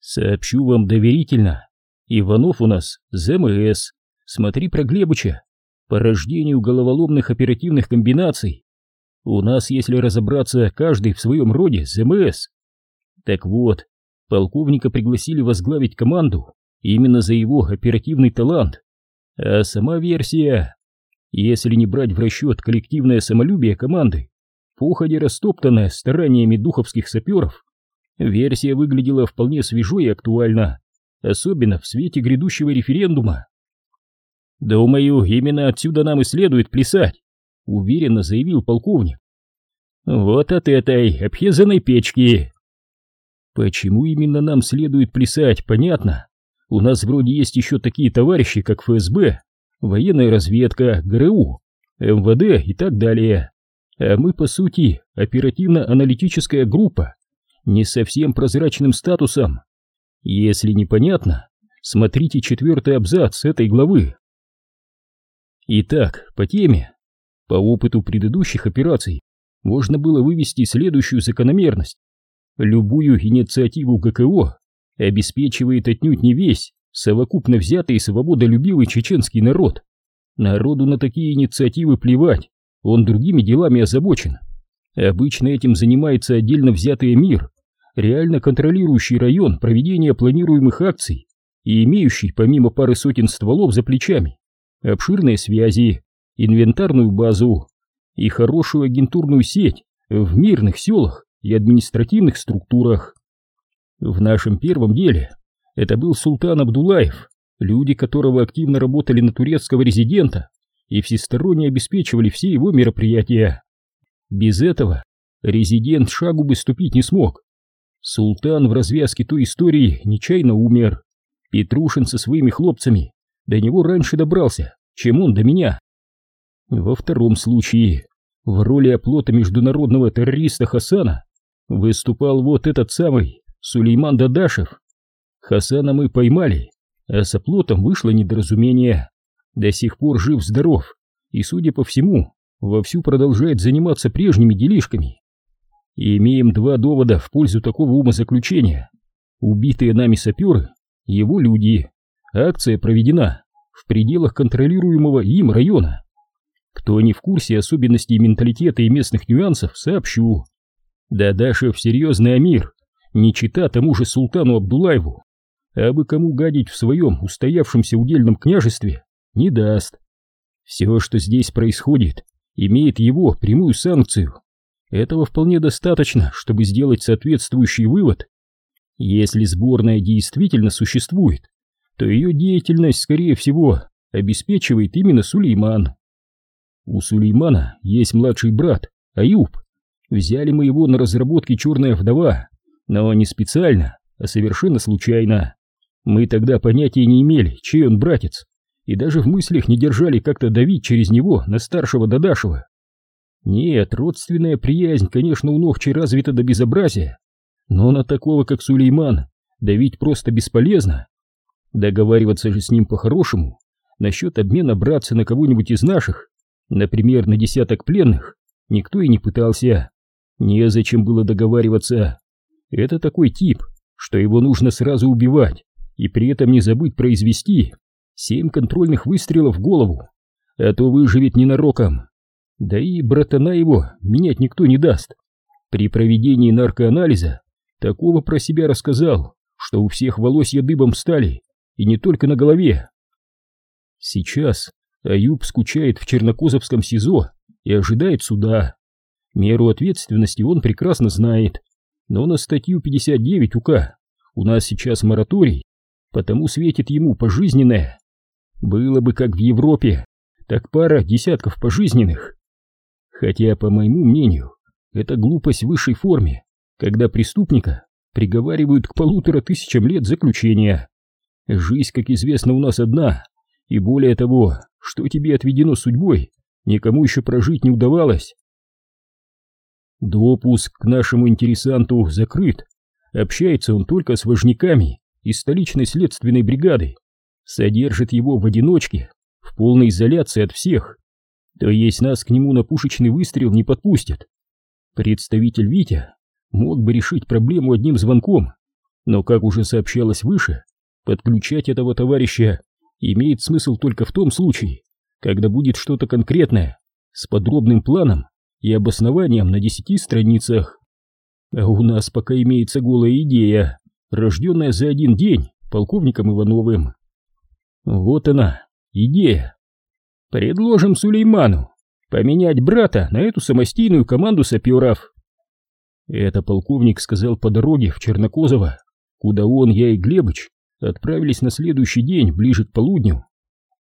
Сообщу вам доверительно. Иванов у нас ЗМС. Смотри про Глебыча. По рождению головоломных оперативных комбинаций. У нас, если разобраться, каждый в своем роде ЗМС. Так вот, полковника пригласили возглавить команду именно за его оперативный талант. А сама версия, если не брать в расчет коллективное самолюбие команды, походе растоптанная стараниями духовских саперов, версия выглядела вполне свежо и актуально, особенно в свете грядущего референдума. «Думаю, именно отсюда нам и следует плясать», — уверенно заявил полковник. «Вот от этой обхезанной печки». Почему именно нам следует плясать, понятно. У нас вроде есть еще такие товарищи, как ФСБ, военная разведка, ГРУ, МВД и так далее. А мы, по сути, оперативно-аналитическая группа, не совсем прозрачным статусом. Если непонятно, смотрите четвертый абзац этой главы. Итак, по теме. По опыту предыдущих операций можно было вывести следующую закономерность. Любую инициативу ГКО обеспечивает отнюдь не весь совокупно взятый свободолюбивый чеченский народ. Народу на такие инициативы плевать, он другими делами озабочен. Обычно этим занимается отдельно взятый мир, реально контролирующий район проведения планируемых акций и имеющий, помимо пары сотен стволов за плечами, обширные связи, инвентарную базу и хорошую агентурную сеть в мирных селах и административных структурах. В нашем первом деле это был султан Абдулаев, люди которого активно работали на турецкого резидента и всесторонне обеспечивали все его мероприятия. Без этого резидент шагу бы ступить не смог. Султан в развязке той истории нечаянно умер. Петрушин со своими хлопцами до него раньше добрался, чем он до меня. Во втором случае, в роли оплота международного террориста Хасана выступал вот этот самый Сулейман Дадашев. Хасана мы поймали, а с оплотом вышло недоразумение. До сих пор жив-здоров и, судя по всему, вовсю продолжает заниматься прежними делишками. И имеем два довода в пользу такого умозаключения. Убитые нами саперы — его люди. Акция проведена в пределах контролируемого им района. Кто не в курсе особенностей менталитета и местных нюансов, сообщу. Дадашев серьезный Амир, не чита тому же султану Абдулаеву, а бы кому гадить в своем устоявшемся удельном княжестве не даст. Все, что здесь происходит, имеет его прямую санкцию. Этого вполне достаточно, чтобы сделать соответствующий вывод. Если сборная действительно существует, то ее деятельность, скорее всего, обеспечивает именно Сулейман. У Сулеймана есть младший брат, Аюб. Взяли мы его на разработки «Черная вдова», но не специально, а совершенно случайно. Мы тогда понятия не имели, чей он братец, и даже в мыслях не держали как-то давить через него на старшего Дадашева. Нет, родственная приязнь, конечно, у Нохчи развита до безобразия, но на такого, как Сулейман, давить просто бесполезно. Договариваться же с ним по-хорошему, насчет обмена братца на кого-нибудь из наших, например, на десяток пленных, никто и не пытался. Незачем было договариваться. Это такой тип, что его нужно сразу убивать и при этом не забыть произвести семь контрольных выстрелов в голову, а то выживет ненароком. Да и братана его менять никто не даст. При проведении наркоанализа такого про себя рассказал, что у всех волосья дыбом стали, и не только на голове. Сейчас Аюб скучает в Чернокозовском СИЗО и ожидает суда. Меру ответственности он прекрасно знает, но на статью 59 УК у нас сейчас мораторий, потому светит ему пожизненное. Было бы как в Европе, так пара десятков пожизненных. Хотя, по моему мнению, это глупость в высшей форме, когда преступника приговаривают к полутора тысячам лет заключения. Жизнь, как известно, у нас одна, и более того, что тебе отведено судьбой, никому еще прожить не удавалось. Допуск к нашему интересанту закрыт. Общается он только с вожняками из столичной следственной бригады. Содержит его в одиночке, в полной изоляции от всех. То есть нас к нему на пушечный выстрел не подпустят. Представитель Витя мог бы решить проблему одним звонком, Но, как уже сообщалось выше, подключать этого товарища имеет смысл только в том случае, когда будет что-то конкретное, с подробным планом и обоснованием на десяти страницах. А у нас пока имеется голая идея, рожденная за один день полковником Ивановым. Вот она, идея. Предложим Сулейману поменять брата на эту самостийную команду саперов. Это полковник сказал по дороге в Чернокозово, куда он, я и Глебыч отправились на следующий день ближе к полудню.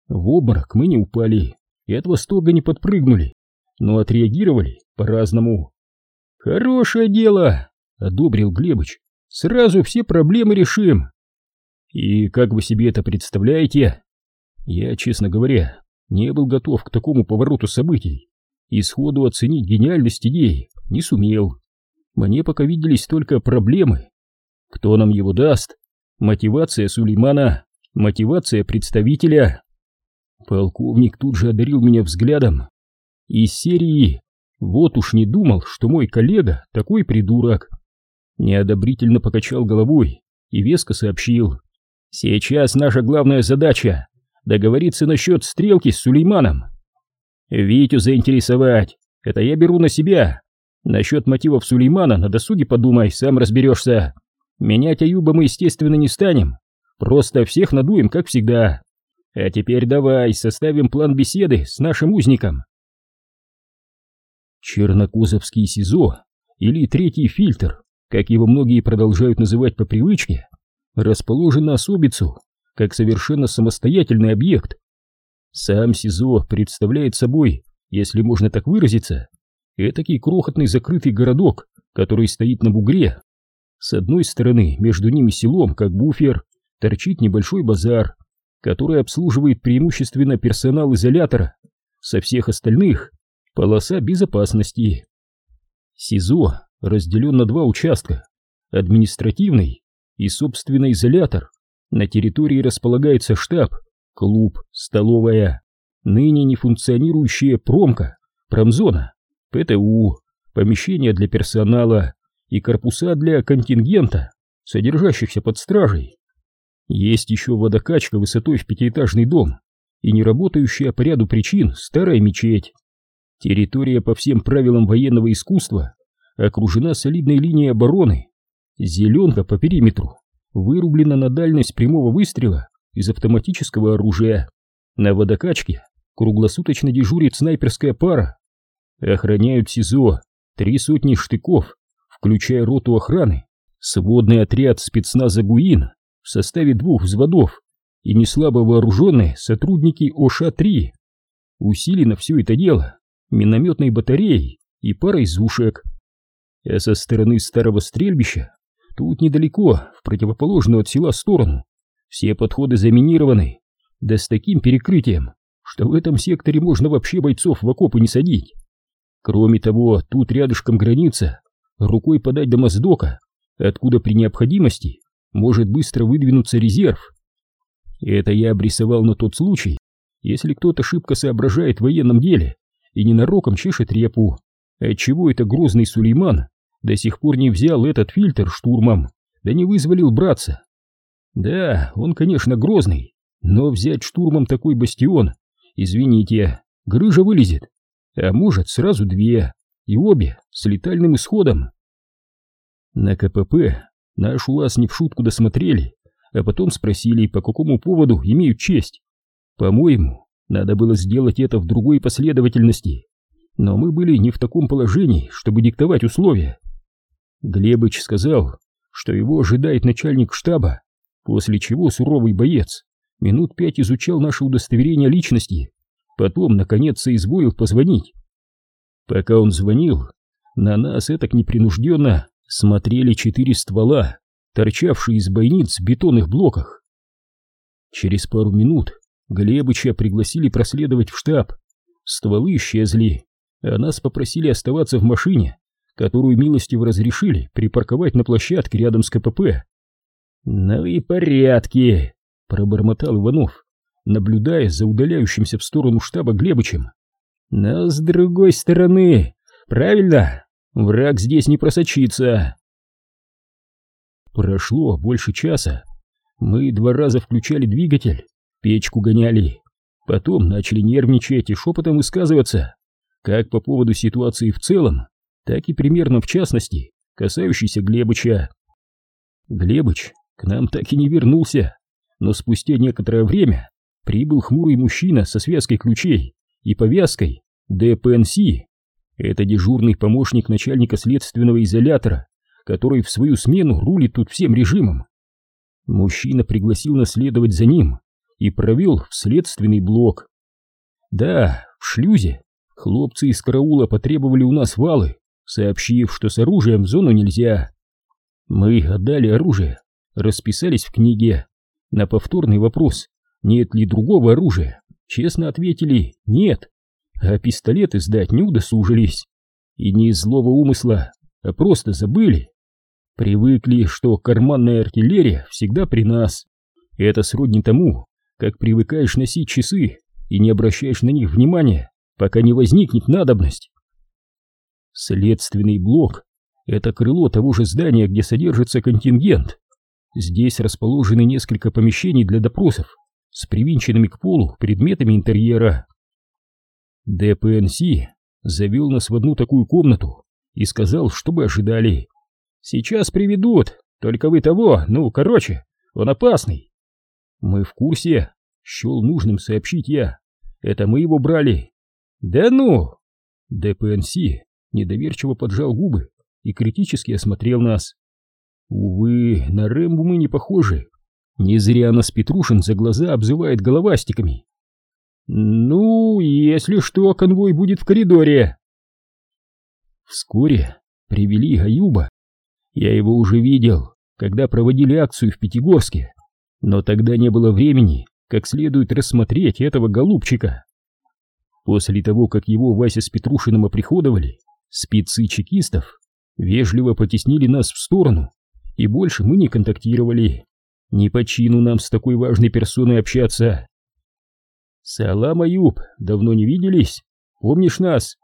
В обморок мы не упали и от восторга не подпрыгнули, но отреагировали по-разному. «Хорошее дело!» — одобрил Глебыч. «Сразу все проблемы решим!» «И как вы себе это представляете?» Я, честно говоря, не был готов к такому повороту событий и сходу оценить гениальность идеи не сумел. Мне пока виделись только проблемы. Кто нам его даст? Мотивация Сулеймана, мотивация представителя. Полковник тут же одарил меня взглядом. Из серии «Вот уж не думал, что мой коллега такой придурок». Неодобрительно покачал головой и веско сообщил. «Сейчас наша главная задача — договориться насчет стрелки с Сулейманом. Витю заинтересовать, это я беру на себя. Насчет мотивов Сулеймана на досуге подумай, сам разберешься. Менять Аюба мы, естественно, не станем. Просто всех надуем, как всегда. А теперь давай составим план беседы с нашим узником. Чернокозовский СИЗО, или третий фильтр, как его многие продолжают называть по привычке, расположен на особицу, как совершенно самостоятельный объект. Сам СИЗО представляет собой, если можно так выразиться, этакий крохотный закрытый городок, который стоит на бугре. С одной стороны, между ними селом, как буфер, торчит небольшой базар, который обслуживает преимущественно персонал изолятора, со всех остальных — полоса безопасности. СИЗО разделен на два участка — административный и, собственно, изолятор. На территории располагается штаб, клуб, столовая, ныне не функционирующая промка, промзона, ПТУ, помещения для персонала и корпуса для контингента, содержащихся под стражей. Есть еще водокачка высотой в пятиэтажный дом и не работающая по ряду причин старая мечеть. Территория по всем правилам военного искусства окружена солидной линией обороны. Зеленка по периметру вырублена на дальность прямого выстрела из автоматического оружия. На водокачке круглосуточно дежурит снайперская пара. Охраняют СИЗО три сотни штыков, включая роту охраны, сводный отряд спецназа ГУИН в составе двух взводов и неслабо вооруженные сотрудники ОША-3. Усилено все это дело минометной батареей и парой зушек. А со стороны старого стрельбища, тут недалеко, в противоположную от села сторону, все подходы заминированы, да с таким перекрытием, что в этом секторе можно вообще бойцов в окопы не садить. Кроме того, тут рядышком граница, рукой подать до Моздока, откуда при необходимости может быстро выдвинуться резерв. Это я обрисовал на тот случай, если кто-то шибко соображает в военном деле и ненароком чешет репу, отчего это грозный Сулейман до сих пор не взял этот фильтр штурмом, да не вызволил братца. Да, он, конечно, грозный, но взять штурмом такой бастион, извините, грыжа вылезет, а может сразу две, и обе с летальным исходом. На КПП наш УАЗ не в шутку досмотрели, а потом спросили, по какому поводу имеют честь. По-моему, надо было сделать это в другой последовательности, но мы были не в таком положении, чтобы диктовать условия. Глебыч сказал, что его ожидает начальник штаба, после чего суровый боец минут пять изучал наше удостоверение личности, потом, наконец, соизволил позвонить. Пока он звонил, на нас этак непринужденно смотрели четыре ствола, торчавшие из бойниц в бетонных блоках. Через пару минут Глебыча пригласили проследовать в штаб. Стволы исчезли, а нас попросили оставаться в машине, которую милостиво разрешили припарковать на площадке рядом с КПП. «Ну и порядки!» — пробормотал Иванов, наблюдая за удаляющимся в сторону штаба Глебычем. «Но с другой стороны, правильно, враг здесь не просочится!» Прошло больше часа. Мы два раза включали двигатель, печку гоняли. Потом начали нервничать и шепотом высказываться, как по поводу ситуации в целом, так и примерно в частности, касающейся Глебыча. Глебыч к нам так и не вернулся, но спустя некоторое время прибыл хмурый мужчина со связкой ключей и повязкой ДПНС. Это дежурный помощник начальника следственного изолятора, который в свою смену рулит тут всем режимом. Мужчина пригласил нас следовать за ним и провел в следственный блок. Да, в шлюзе хлопцы из караула потребовали у нас валы, сообщив, что с оружием в зону нельзя. Мы отдали оружие, расписались в книге. На повторный вопрос, нет ли другого оружия, честно ответили «нет», а пистолеты сдать не удосужились. И не из злого умысла, а просто забыли. Привыкли, что карманная артиллерия всегда при нас. Это сродни тому, как привыкаешь носить часы и не обращаешь на них внимания, пока не возникнет надобность. Следственный блок — это крыло того же здания, где содержится контингент. Здесь расположены несколько помещений для допросов с привинченными к полу предметами интерьера. ДПНС завел нас в одну такую комнату и сказал, чтобы ожидали. «Сейчас приведут, только вы того, ну, короче, он опасный». «Мы в курсе», — счел нужным сообщить я. «Это мы его брали». «Да ну!» ДПНС недоверчиво поджал губы и критически осмотрел нас. Увы, на Рэмбу мы не похожи. Не зря нас Петрушин за глаза обзывает головастиками. Ну, если что, конвой будет в коридоре. Вскоре привели Аюба. Я его уже видел, когда проводили акцию в Пятигорске, но тогда не было времени как следует рассмотреть этого голубчика. После того, как его Вася с Петрушиным оприходовали, спецы чекистов вежливо потеснили нас в сторону, и больше мы не контактировали. Не по чину нам с такой важной персоной общаться. Салам, Аюб, давно не виделись? Помнишь нас?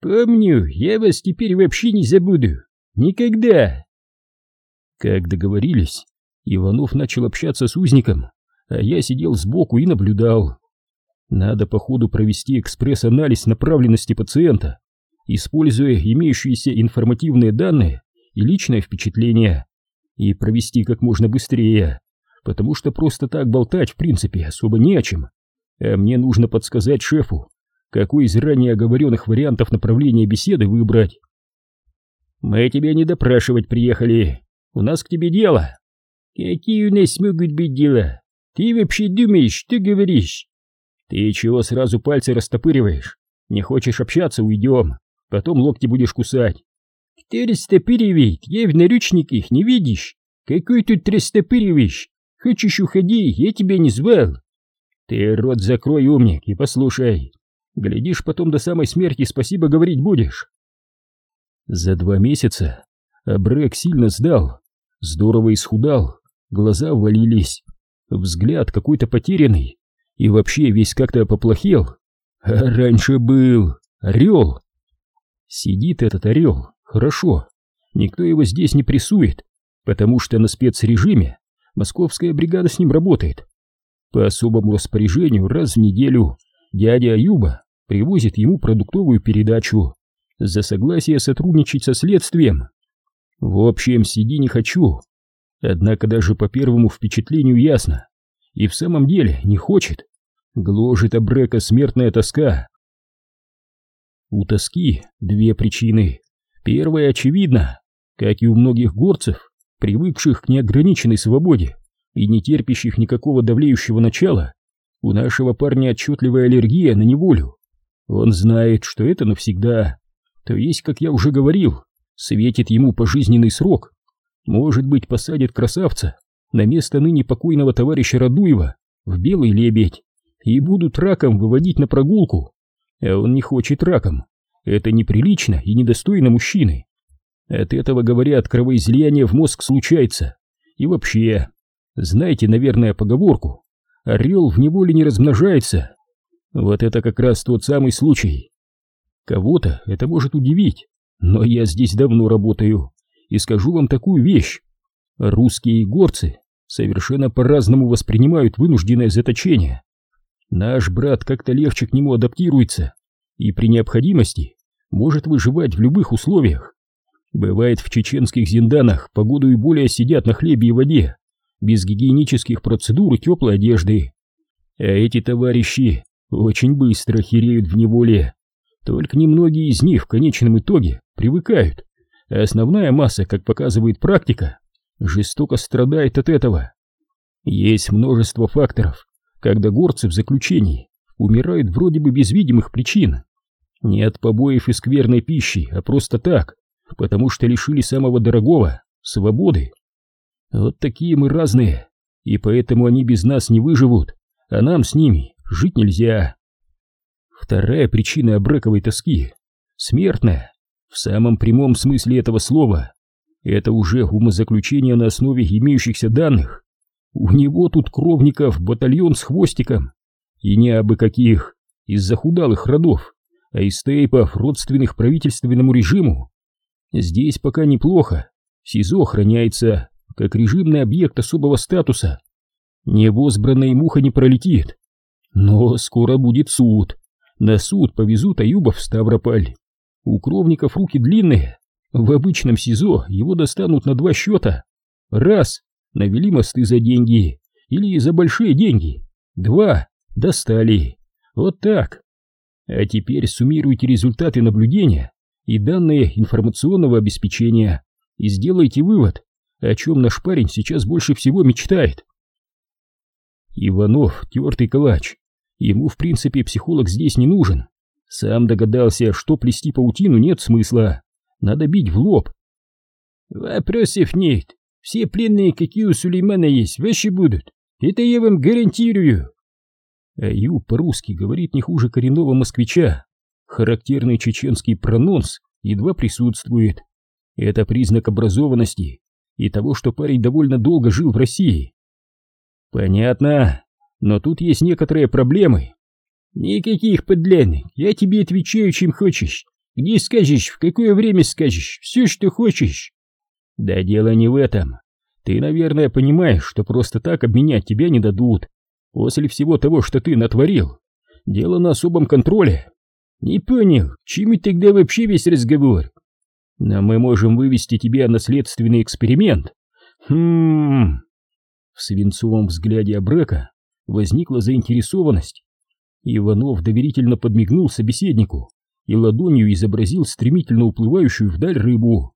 Помню, я вас теперь вообще не забуду. Никогда. Как договорились, Иванов начал общаться с узником, а я сидел сбоку и наблюдал. Надо по ходу провести экспресс-анализ направленности пациента, используя имеющиеся информативные данные и личное впечатление, и провести как можно быстрее, потому что просто так болтать в принципе особо не о чем. А мне нужно подсказать шефу, какой из ранее оговоренных вариантов направления беседы выбрать. «Мы тебя не допрашивать приехали. У нас к тебе дело». «Какие у нас могут быть дела? Ты вообще думаешь, что говоришь?» «Ты чего сразу пальцы растопыриваешь? Не хочешь общаться, уйдем. Потом локти будешь кусать». «Кто растопыривает? Я в наручниках, не видишь? Какой тут растопыриваешь? Хочешь уходи, я тебя не звал». «Ты рот закрой, умник, и послушай. Глядишь, потом до самой смерти спасибо говорить будешь». За два месяца Абрек сильно сдал, здорово исхудал, глаза ввалились, взгляд какой-то потерянный и вообще весь как-то поплохел. А раньше был орел. Сидит этот орел, хорошо, никто его здесь не прессует, потому что на спецрежиме московская бригада с ним работает. По особому распоряжению раз в неделю дядя Аюба привозит ему продуктовую передачу за согласие сотрудничать со следствием. В общем, сиди не хочу. Однако даже по первому впечатлению ясно. И в самом деле не хочет. Гложет Абрека смертная тоска. У тоски две причины. Первая очевидна, как и у многих горцев, привыкших к неограниченной свободе и не терпящих никакого давлеющего начала, у нашего парня отчетливая аллергия на неволю. Он знает, что это навсегда. То есть, как я уже говорил, светит ему пожизненный срок. Может быть, посадит красавца на место ныне покойного товарища Радуева в белый лебедь и будут раком выводить на прогулку. А он не хочет раком. Это неприлично и недостойно мужчины. От этого, говорят, кровоизлияние в мозг случается. И вообще, знаете, наверное, поговорку «Орел в неволе не размножается». Вот это как раз тот самый случай. Кого-то это может удивить, но я здесь давно работаю и скажу вам такую вещь. Русские и горцы совершенно по-разному воспринимают вынужденное заточение. Наш брат как-то легче к нему адаптируется и при необходимости может выживать в любых условиях. Бывает в чеченских зинданах погоду и более сидят на хлебе и воде, без гигиенических процедур и теплой одежды. А эти товарищи очень быстро хереют в неволе. Только немногие из них в конечном итоге привыкают, а основная масса, как показывает практика, жестоко страдает от этого. Есть множество факторов, когда горцы в заключении умирают вроде бы без видимых причин. Не от побоев и скверной пищи, а просто так, потому что лишили самого дорогого — свободы. Вот такие мы разные, и поэтому они без нас не выживут, а нам с ними жить нельзя. Вторая причина обрековой тоски — смертная, в самом прямом смысле этого слова. Это уже умозаключение на основе имеющихся данных. У него тут кровников батальон с хвостиком, и не абы каких, из захудалых родов, а из тейпов, родственных правительственному режиму. Здесь пока неплохо, СИЗО охраняется как режимный объект особого статуса. Невозбранная муха не пролетит. Но скоро будет суд. На суд повезут Аюба в Ставрополь. У кровников руки длинные. В обычном СИЗО его достанут на два счета. Раз, навели мосты за деньги. Или за большие деньги. Два, достали. Вот так. А теперь суммируйте результаты наблюдения и данные информационного обеспечения и сделайте вывод, о чем наш парень сейчас больше всего мечтает. Иванов — тертый калач. Ему, в принципе, психолог здесь не нужен. Сам догадался, что плести паутину нет смысла. Надо бить в лоб. Вопросов нет. Все пленные, какие у Сулеймана есть, ваши будут. Это я вам гарантирую. Аюб по-русски говорит не хуже коренного москвича. Характерный чеченский прононс едва присутствует. Это признак образованности и того, что парень довольно долго жил в России. Понятно, но тут есть некоторые проблемы. Никаких подлянок, я тебе отвечаю, чем хочешь. Где скажешь, в какое время скажешь, все, что хочешь. Да дело не в этом. Ты, наверное, понимаешь, что просто так обменять тебя не дадут. После всего того, что ты натворил, дело на особом контроле. Не понял, чему тогда вообще весь разговор? Но мы можем вывести тебя на следственный эксперимент. Хм... В свинцовом взгляде Абрека возникла заинтересованность. Иванов доверительно подмигнул собеседнику и ладонью изобразил стремительно уплывающую вдаль рыбу.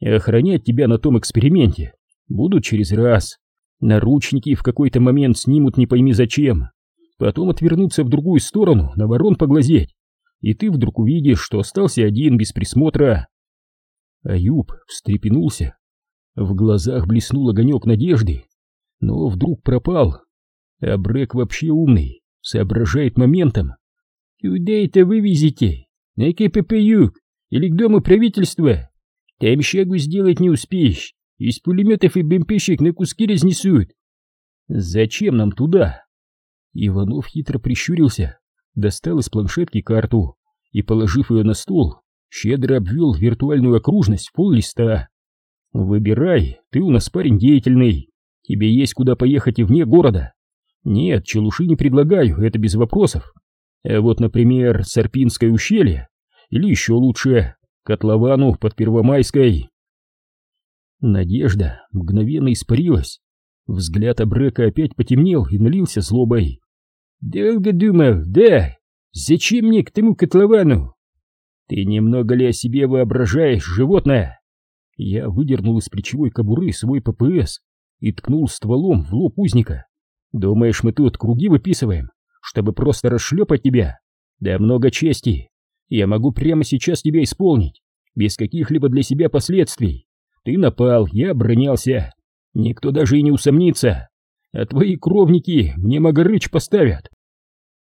«Охранять тебя на том эксперименте будут через раз. Наручники в какой-то момент снимут не пойми зачем. Потом отвернуться в другую сторону, на ворон поглазеть. И ты вдруг увидишь, что остался один без присмотра. Аюб встрепенулся. В глазах блеснул огонек надежды, но вдруг пропал. А Брэк вообще умный, соображает моментом. «Куда это вы везете? На КПП Юг или к дому правительства? Там шагу сделать не успеешь. Из пулеметов и бомбежек на куски разнесут. Зачем нам туда? Иванов хитро прищурился, достал из планшетки карту и, положив ее на стол, щедро обвел виртуальную окружность в пол листа. Выбирай, ты у нас парень деятельный. Тебе есть куда поехать и вне города. Нет, челуши не предлагаю, это без вопросов. А вот, например, Сарпинское ущелье, или еще лучше, Котловану под Первомайской. Надежда мгновенно испарилась. Взгляд Абрека опять потемнел и налился злобой. «Долго думал, да? Зачем мне к тому котловану?» «Ты немного ли о себе воображаешь, животное?» Я выдернул из плечевой кобуры свой ППС и ткнул стволом в лоб узника. «Думаешь, мы тут круги выписываем, чтобы просто расшлепать тебя? Да много чести. Я могу прямо сейчас тебя исполнить, без каких-либо для себя последствий. Ты напал, я оборонялся. Никто даже и не усомнится. А твои кровники мне Магарыч поставят.